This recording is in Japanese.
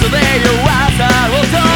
トで弱さを取